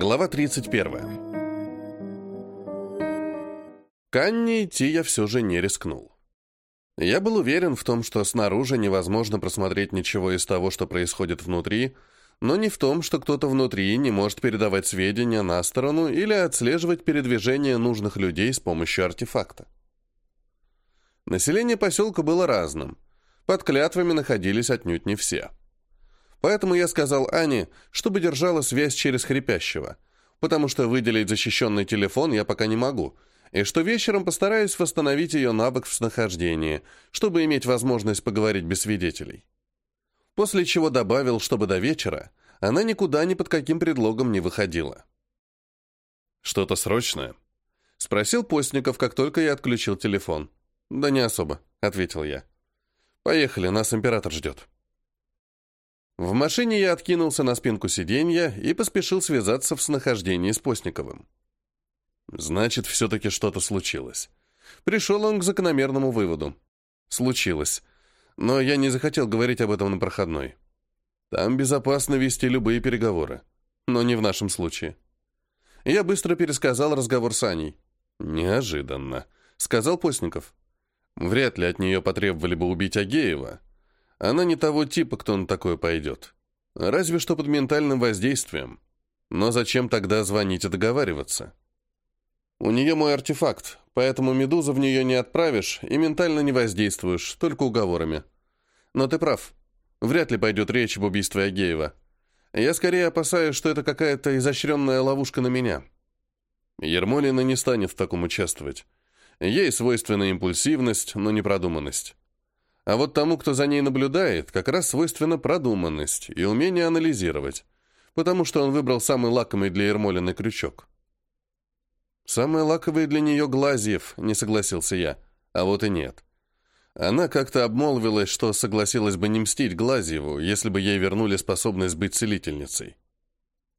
Глава 31. К Анне идти я все же не рискнул. Я был уверен в том, что снаружи невозможно просмотреть ничего из того, что происходит внутри, но не в том, что кто-то внутри не может передавать сведения на сторону или отслеживать передвижение нужных людей с помощью артефакта. Население поселка было разным. Под клятвами находились отнюдь не все. Поэтому я сказал Ане, чтобы держала связь через хрипящего, потому что выделить защищенный телефон я пока не могу, и что вечером постараюсь восстановить ее навык в снахождении, чтобы иметь возможность поговорить без свидетелей. После чего добавил, чтобы до вечера она никуда ни под каким предлогом не выходила. «Что-то срочное?» — спросил Постников, как только я отключил телефон. «Да не особо», — ответил я. «Поехали, нас император ждет». В машине я откинулся на спинку сиденья и поспешил связаться в снахождении с Постниковым. Значит, все-таки что-то случилось. Пришел он к закономерному выводу. Случилось. Но я не захотел говорить об этом на проходной. Там безопасно вести любые переговоры. Но не в нашем случае. Я быстро пересказал разговор с Аней. «Неожиданно», — сказал Постников. «Вряд ли от нее потребовали бы убить Агеева, она не того типа, кто на такое пойдет. Разве что под ментальным воздействием. Но зачем тогда звонить и договариваться? У нее мой артефакт, поэтому медузу в нее не отправишь и ментально не воздействуешь, только уговорами. Но ты прав. Вряд ли пойдет речь об убийстве Агеева. Я скорее опасаюсь, что это какая-то изощренная ловушка на меня. Ермолина не станет в таком участвовать. Ей свойственна импульсивность, но не продуманность. А вот тому, кто за ней наблюдает, как раз свойственна продуманность и умение анализировать, потому что он выбрал самый лакомый для Ермолиной крючок. «Самый лаковый для нее Глазьев», — не согласился я. А вот и нет. Она как-то обмолвилась, что согласилась бы не мстить Глазьеву, если бы ей вернули способность быть целительницей.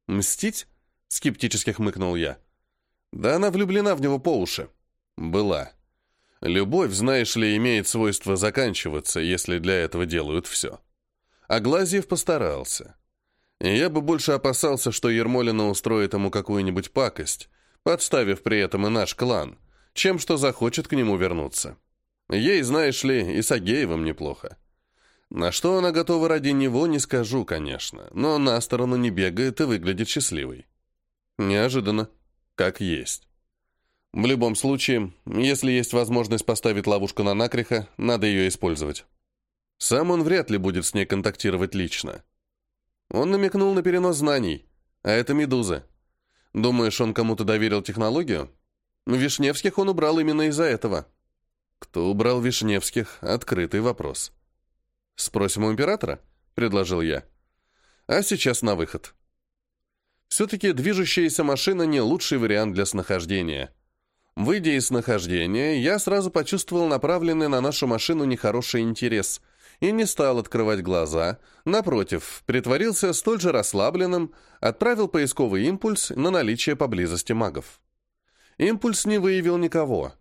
«Мстить?» — скептически хмыкнул я. «Да она влюблена в него по уши». «Была». Любовь, знаешь ли, имеет свойство заканчиваться, если для этого делают все. А Глазьев постарался. И я бы больше опасался, что Ермолина устроит ему какую-нибудь пакость, подставив при этом и наш клан, чем что захочет к нему вернуться. Ей, знаешь ли, и с Агеевым неплохо. На что она готова ради него, не скажу, конечно, но на сторону не бегает и выглядит счастливой. Неожиданно. Как есть. В любом случае, если есть возможность поставить ловушку на накриха, надо ее использовать. Сам он вряд ли будет с ней контактировать лично. Он намекнул на перенос знаний, а это медуза. Думаешь, он кому-то доверил технологию? Вишневских он убрал именно из-за этого. Кто убрал Вишневских? Открытый вопрос. «Спросим у императора?» — предложил я. А сейчас на выход. Все-таки движущаяся машина не лучший вариант для снахождения — Выйдя из нахождения, я сразу почувствовал направленный на нашу машину нехороший интерес и не стал открывать глаза, напротив, притворился столь же расслабленным, отправил поисковый импульс на наличие поблизости магов. Импульс не выявил никого,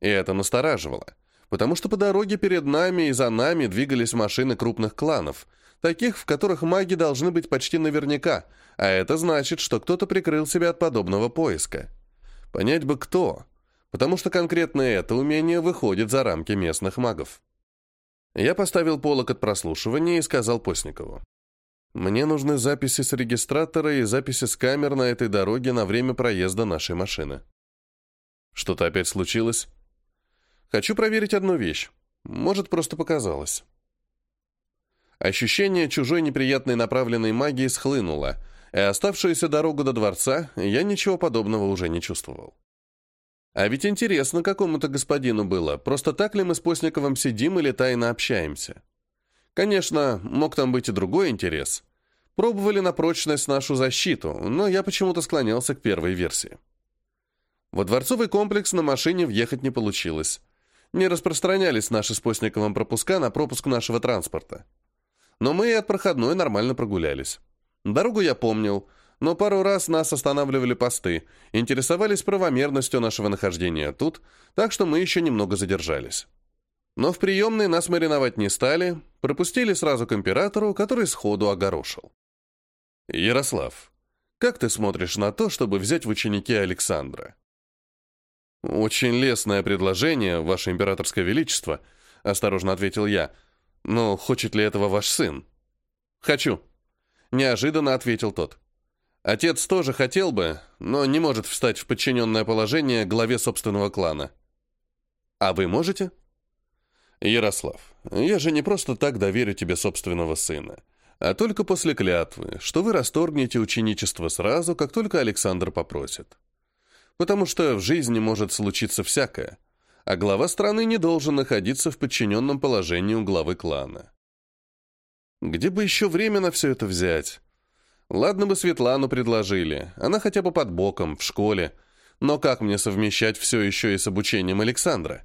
и это настораживало, потому что по дороге перед нами и за нами двигались машины крупных кланов, таких, в которых маги должны быть почти наверняка, а это значит, что кто-то прикрыл себя от подобного поиска. Понять бы кто, потому что конкретно это умение выходит за рамки местных магов. Я поставил полок от прослушивания и сказал Постникову. «Мне нужны записи с регистратора и записи с камер на этой дороге на время проезда нашей машины». «Что-то опять случилось?» «Хочу проверить одну вещь. Может, просто показалось». Ощущение чужой неприятной направленной магии схлынуло, и оставшуюся дорогу до дворца я ничего подобного уже не чувствовал. А ведь интересно какому-то господину было, просто так ли мы с Постниковым сидим или тайно общаемся. Конечно, мог там быть и другой интерес. Пробовали на прочность нашу защиту, но я почему-то склонялся к первой версии. Во дворцовый комплекс на машине въехать не получилось. Не распространялись наши с Постниковым пропуска на пропуск нашего транспорта. Но мы и от проходной нормально прогулялись. Дорогу я помнил — но пару раз нас останавливали посты, интересовались правомерностью нашего нахождения тут, так что мы еще немного задержались. Но в приемной нас мариновать не стали, пропустили сразу к императору, который сходу огорошил. «Ярослав, Как ты смотришь на то, чтобы взять в ученики Александра?» «Очень лестное предложение, Ваше Императорское Величество», — осторожно ответил я. «Но хочет ли этого ваш сын?» «Хочу», — неожиданно ответил тот. «Отец тоже хотел бы, но не может встать в подчиненное положение главе собственного клана». «А вы можете?» «Ярослав, я же не просто так доверю тебе собственного сына, а только после клятвы, что вы расторгнете ученичество сразу, как только Александр попросит. Потому что в жизни может случиться всякое, а глава страны не должен находиться в подчиненном положении у главы клана. Где бы еще время на все это взять? Ладно бы Светлану предложили, она хотя бы под боком, в школе, но как мне совмещать все еще и с обучением Александра?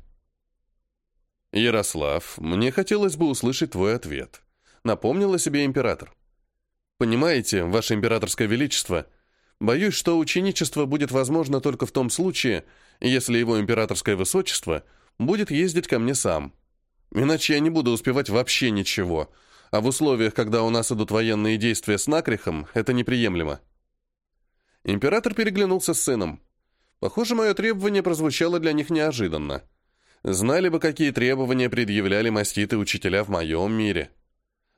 «Ярослав, мне хотелось бы услышать твой ответ», — напомнил о себе император. «Понимаете, ваше императорское величество, боюсь, что ученичество будет возможно только в том случае, если его императорское высочество будет ездить ко мне сам. Иначе я не буду успевать вообще ничего, а в условиях, когда у нас идут военные действия с накрихом, это неприемлемо». Император переглянулся с сыном. Похоже, мое требование прозвучало для них неожиданно. Знали бы, какие требования предъявляли маститы учителя в моем мире.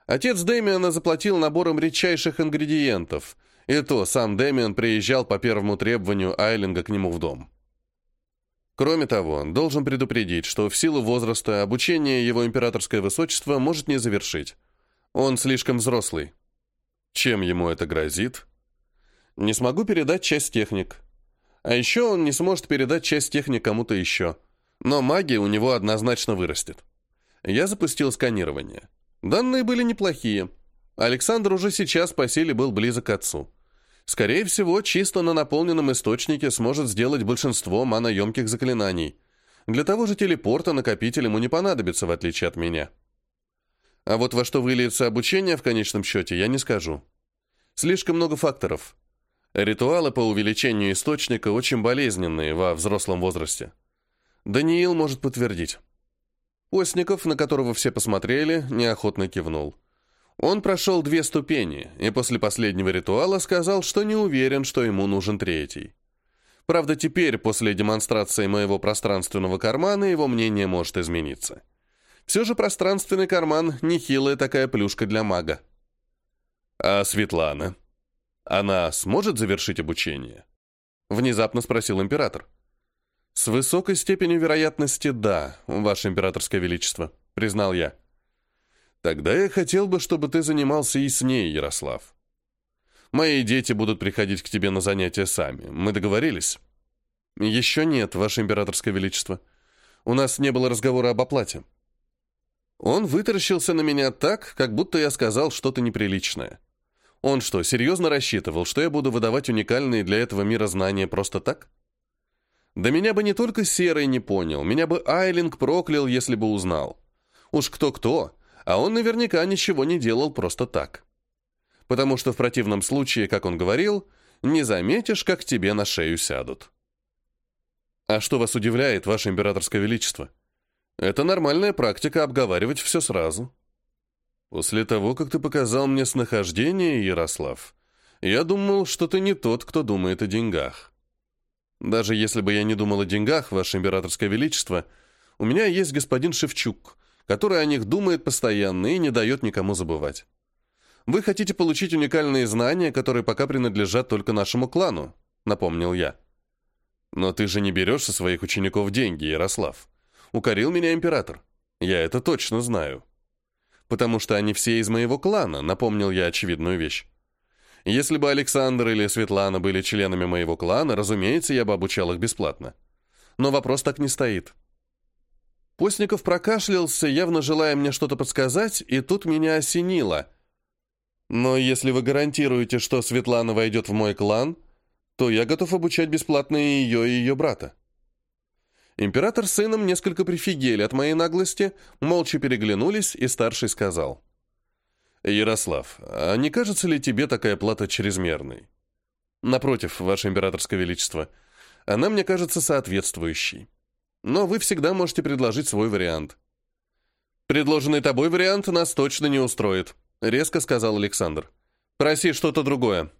Отец Дэмиана заплатил набором редчайших ингредиентов, и то сам Дэмиан приезжал по первому требованию Айлинга к нему в дом. Кроме того, должен предупредить, что в силу возраста обучение его императорское высочество может не завершить. Он слишком взрослый. Чем ему это грозит? Не смогу передать часть техник. А еще он не сможет передать часть техник кому-то еще. Но магия у него однозначно вырастет. Я запустил сканирование. Данные были неплохие. Александр уже сейчас по силе был близок к отцу. Скорее всего, чисто на наполненном источнике сможет сделать большинство маноемких заклинаний. Для того же телепорта накопитель ему не понадобится, в отличие от меня. А вот во что выльется обучение в конечном счете, я не скажу. Слишком много факторов. Ритуалы по увеличению источника очень болезненные во взрослом возрасте. Даниил может подтвердить. Постников, на которого все посмотрели, неохотно кивнул. Он прошел две ступени, и после последнего ритуала сказал, что не уверен, что ему нужен третий. Правда, теперь, после демонстрации моего пространственного кармана, его мнение может измениться. Все же пространственный карман – нехилая такая плюшка для мага. А Светлана? Она сможет завершить обучение? Внезапно спросил император. «С высокой степенью вероятности, да, Ваше Императорское Величество», — признал я. «Тогда я хотел бы, чтобы ты занимался и с ней, Ярослав. Мои дети будут приходить к тебе на занятия сами. Мы договорились?» «Еще нет, Ваше Императорское Величество. У нас не было разговора об оплате». Он вытаращился на меня так, как будто я сказал что-то неприличное. Он что, серьезно рассчитывал, что я буду выдавать уникальные для этого мира знания просто так? Да меня бы не только Серый не понял, меня бы Айлинг проклял, если бы узнал. Уж кто-кто, а он наверняка ничего не делал просто так. Потому что в противном случае, как он говорил, не заметишь, как тебе на шею сядут. А что вас удивляет, ваше императорское величество? Это нормальная практика обговаривать все сразу. После того, как ты показал мне снахождение, Ярослав, я думал, что ты не тот, кто думает о деньгах. Даже если бы я не думал о деньгах, Ваше Императорское Величество, у меня есть господин Шевчук, который о них думает постоянно и не дает никому забывать. Вы хотите получить уникальные знания, которые пока принадлежат только нашему клану, напомнил я. Но ты же не берешь со своих учеников деньги, Ярослав. Укорил меня император. Я это точно знаю. Потому что они все из моего клана, напомнил я очевидную вещь. Если бы Александр или Светлана были членами моего клана, разумеется, я бы обучал их бесплатно. Но вопрос так не стоит. Постников прокашлялся, явно желая мне что-то подсказать, и тут меня осенило. Но если вы гарантируете, что Светлана войдет в мой клан, то я готов обучать бесплатно и ее, и ее брата. Император с сыном несколько прифигели от моей наглости, молча переглянулись, и старший сказал. «Ярослав, а не кажется ли тебе такая плата чрезмерной?» «Напротив, Ваше Императорское Величество, она мне кажется соответствующей. Но вы всегда можете предложить свой вариант». «Предложенный тобой вариант нас точно не устроит», — резко сказал Александр. «Проси что-то другое».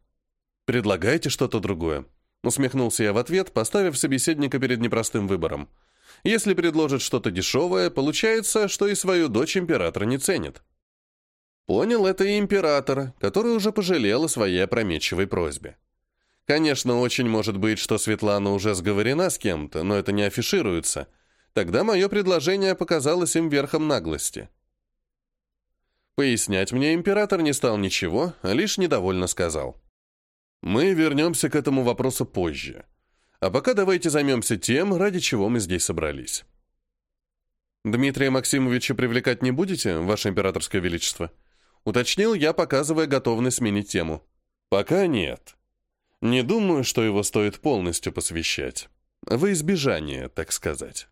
«Предлагайте что-то другое», — усмехнулся я в ответ, поставив собеседника перед непростым выбором. «Если предложит что-то дешевое, получается, что и свою дочь император не ценит». Понял это и император, который уже пожалел о своей опрометчивой просьбе. Конечно, очень может быть, что Светлана уже сговорена с кем-то, но это не афишируется. Тогда мое предложение показалось им верхом наглости. Пояснять мне император не стал ничего, а лишь недовольно сказал. «Мы вернемся к этому вопросу позже. А пока давайте займемся тем, ради чего мы здесь собрались». «Дмитрия Максимовича привлекать не будете, Ваше Императорское Величество?» Уточнил я, показывая готовность сменить тему. «Пока нет. Не думаю, что его стоит полностью посвящать. Во избежание, так сказать».